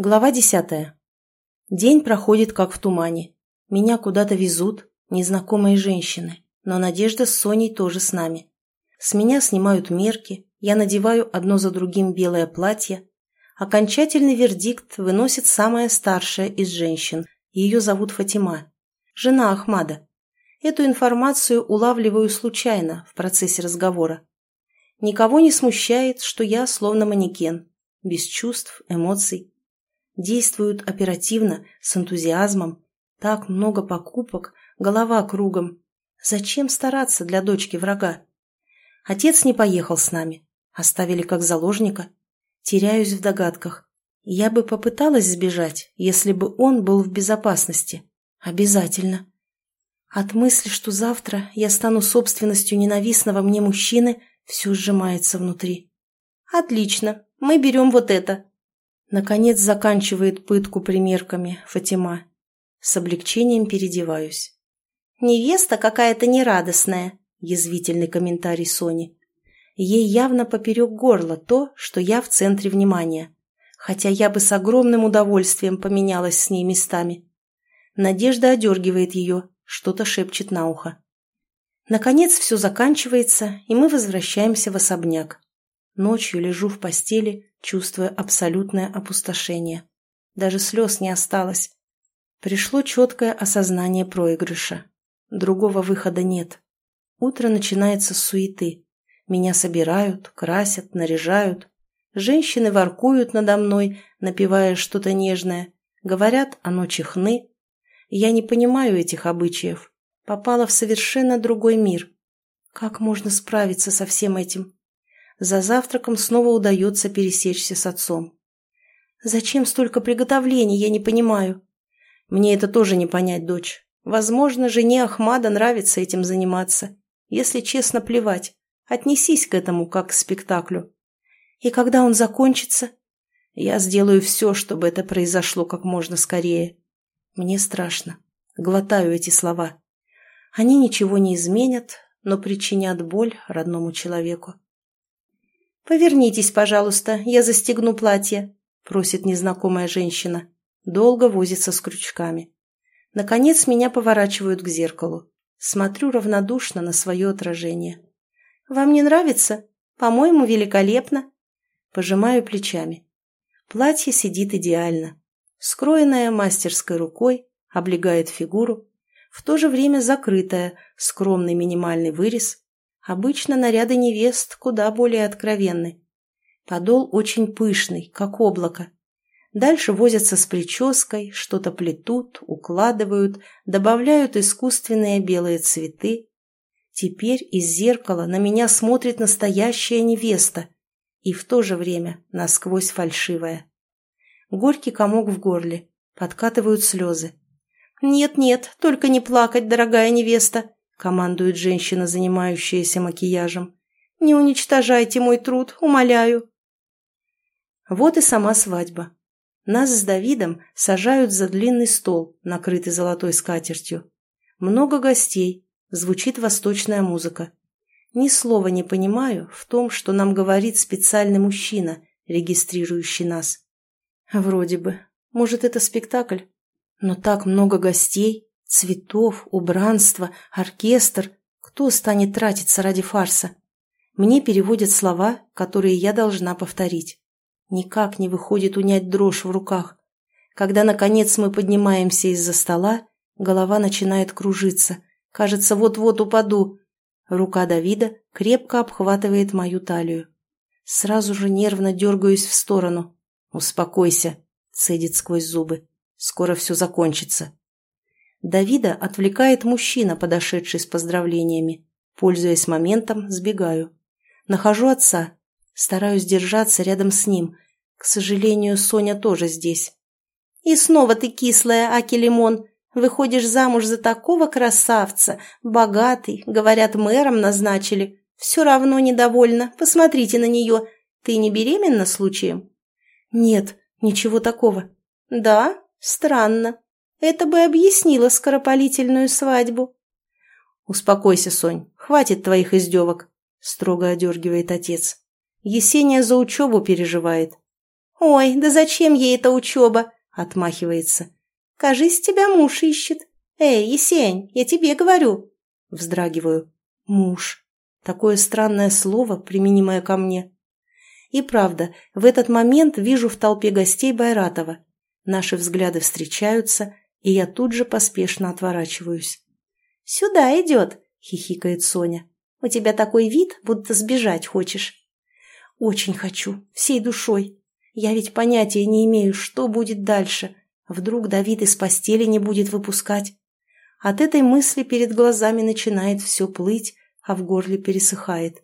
Глава десятая. День проходит как в тумане. Меня куда-то везут, незнакомые женщины, но Надежда с Соней тоже с нами. С меня снимают мерки, я надеваю одно за другим белое платье. Окончательный вердикт выносит самая старшая из женщин, ее зовут Фатима, жена Ахмада. Эту информацию улавливаю случайно в процессе разговора. Никого не смущает, что я словно манекен, без чувств, эмоций действуют оперативно, с энтузиазмом. Так много покупок, голова кругом. Зачем стараться для дочки врага? Отец не поехал с нами. Оставили как заложника. Теряюсь в догадках. Я бы попыталась сбежать, если бы он был в безопасности. Обязательно. От мысли, что завтра я стану собственностью ненавистного мне мужчины, все сжимается внутри. «Отлично, мы берем вот это», Наконец заканчивает пытку примерками Фатима. С облегчением переодеваюсь. «Невеста какая-то нерадостная», – язвительный комментарий Сони. Ей явно поперек горла то, что я в центре внимания, хотя я бы с огромным удовольствием поменялась с ней местами. Надежда одергивает ее, что-то шепчет на ухо. Наконец все заканчивается, и мы возвращаемся в особняк. Ночью лежу в постели, чувствуя абсолютное опустошение. Даже слез не осталось. Пришло четкое осознание проигрыша. Другого выхода нет. Утро начинается с суеты. Меня собирают, красят, наряжают. Женщины воркуют надо мной, напевая что-то нежное. Говорят, оно чихны. Я не понимаю этих обычаев. Попала в совершенно другой мир. Как можно справиться со всем этим? За завтраком снова удается пересечься с отцом. «Зачем столько приготовлений, я не понимаю?» «Мне это тоже не понять, дочь. Возможно, жене Ахмада нравится этим заниматься. Если честно, плевать. Отнесись к этому, как к спектаклю. И когда он закончится? Я сделаю все, чтобы это произошло как можно скорее. Мне страшно. Глотаю эти слова. Они ничего не изменят, но причинят боль родному человеку. «Повернитесь, пожалуйста, я застегну платье», — просит незнакомая женщина. Долго возится с крючками. Наконец меня поворачивают к зеркалу. Смотрю равнодушно на свое отражение. «Вам не нравится? По-моему, великолепно». Пожимаю плечами. Платье сидит идеально. Скроенное мастерской рукой, облегает фигуру, в то же время закрытое, скромный минимальный вырез, Обычно наряды невест куда более откровенны. Подол очень пышный, как облако. Дальше возятся с прической, что-то плетут, укладывают, добавляют искусственные белые цветы. Теперь из зеркала на меня смотрит настоящая невеста и в то же время насквозь фальшивая. Горький комок в горле, подкатывают слезы. «Нет-нет, только не плакать, дорогая невеста!» Командует женщина, занимающаяся макияжем. «Не уничтожайте мой труд, умоляю!» Вот и сама свадьба. Нас с Давидом сажают за длинный стол, накрытый золотой скатертью. Много гостей, звучит восточная музыка. Ни слова не понимаю в том, что нам говорит специальный мужчина, регистрирующий нас. Вроде бы. Может, это спектакль? Но так много гостей. Цветов, убранство, оркестр. Кто станет тратиться ради фарса? Мне переводят слова, которые я должна повторить. Никак не выходит унять дрожь в руках. Когда, наконец, мы поднимаемся из-за стола, голова начинает кружиться. Кажется, вот-вот упаду. Рука Давида крепко обхватывает мою талию. Сразу же нервно дергаюсь в сторону. «Успокойся», — цедит сквозь зубы. «Скоро все закончится». Давида отвлекает мужчина, подошедший с поздравлениями. Пользуясь моментом, сбегаю. Нахожу отца. Стараюсь держаться рядом с ним. К сожалению, Соня тоже здесь. «И снова ты кислая, Аки Лимон. Выходишь замуж за такого красавца. Богатый, говорят, мэром назначили. Все равно недовольна. Посмотрите на нее. Ты не беременна случаем?» «Нет, ничего такого». «Да? Странно. Это бы объяснило скоропалительную свадьбу. «Успокойся, Сонь, хватит твоих издевок», — строго одергивает отец. «Есения за учебу переживает». «Ой, да зачем ей эта учеба?» – отмахивается. «Кажись, тебя муж ищет. Эй, Есень, я тебе говорю». Вздрагиваю. «Муж». Такое странное слово, применимое ко мне. И правда, в этот момент вижу в толпе гостей Байратова. Наши взгляды встречаются, и я тут же поспешно отворачиваюсь. «Сюда идет», — хихикает Соня. «У тебя такой вид, будто сбежать хочешь». «Очень хочу, всей душой. Я ведь понятия не имею, что будет дальше. Вдруг Давид из постели не будет выпускать. От этой мысли перед глазами начинает все плыть, а в горле пересыхает.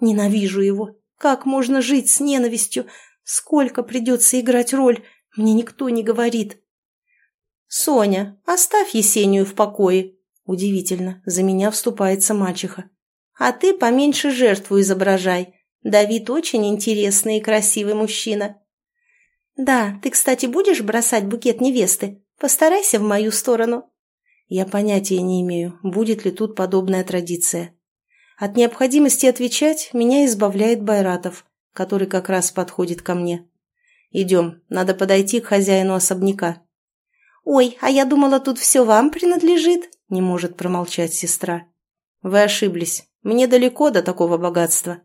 Ненавижу его. Как можно жить с ненавистью? Сколько придется играть роль? Мне никто не говорит. «Соня, оставь Есению в покое», Удивительно, за меня вступается мачеха. А ты поменьше жертву изображай. Давид очень интересный и красивый мужчина. Да, ты, кстати, будешь бросать букет невесты? Постарайся в мою сторону. Я понятия не имею, будет ли тут подобная традиция. От необходимости отвечать меня избавляет Байратов, который как раз подходит ко мне. Идем, надо подойти к хозяину особняка. «Ой, а я думала, тут все вам принадлежит», — не может промолчать сестра. «Вы ошиблись. Мне далеко до такого богатства».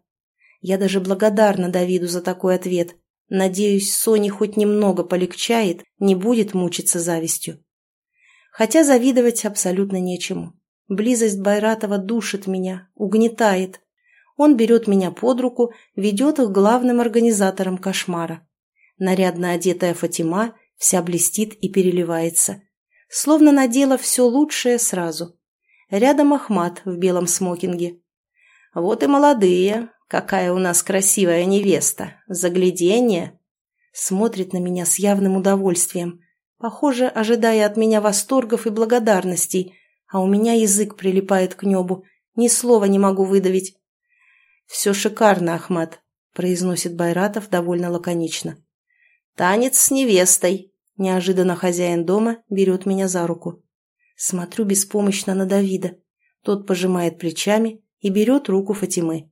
Я даже благодарна Давиду за такой ответ. Надеюсь, Соне хоть немного полегчает, не будет мучиться завистью. Хотя завидовать абсолютно нечему. Близость Байратова душит меня, угнетает. Он берет меня под руку, ведет к главным организаторам кошмара. Нарядно одетая Фатима вся блестит и переливается. Словно надела все лучшее сразу. Рядом Ахмат в белом смокинге. «Вот и молодые. Какая у нас красивая невеста. Загляденье!» Смотрит на меня с явным удовольствием. Похоже, ожидая от меня восторгов и благодарностей, а у меня язык прилипает к небу. Ни слова не могу выдавить. «Все шикарно, Ахмат», — произносит Байратов довольно лаконично. «Танец с невестой!» Неожиданно хозяин дома берет меня за руку. Смотрю беспомощно на Давида. Тот пожимает плечами и берет руку Фатимы.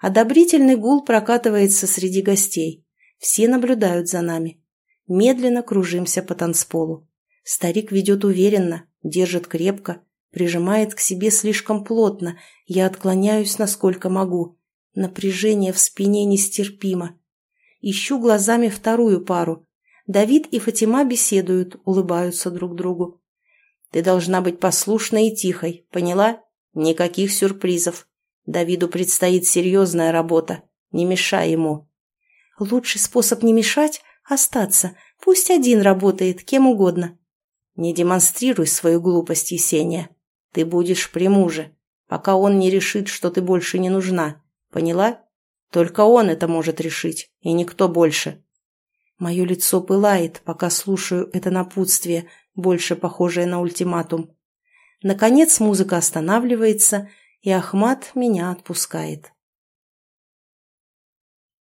Одобрительный гул прокатывается среди гостей. Все наблюдают за нами. Медленно кружимся по танцполу. Старик ведет уверенно, держит крепко, прижимает к себе слишком плотно. Я отклоняюсь, насколько могу. Напряжение в спине нестерпимо. Ищу глазами вторую пару. Давид и Фатима беседуют, улыбаются друг другу. «Ты должна быть послушной и тихой, поняла? Никаких сюрпризов. Давиду предстоит серьезная работа. Не мешай ему». «Лучший способ не мешать – остаться. Пусть один работает, кем угодно». «Не демонстрируй свою глупость, Есения. Ты будешь при муже, пока он не решит, что ты больше не нужна. Поняла?» Только он это может решить, и никто больше. Мое лицо пылает, пока слушаю это напутствие, больше похожее на ультиматум. Наконец музыка останавливается, и Ахмат меня отпускает.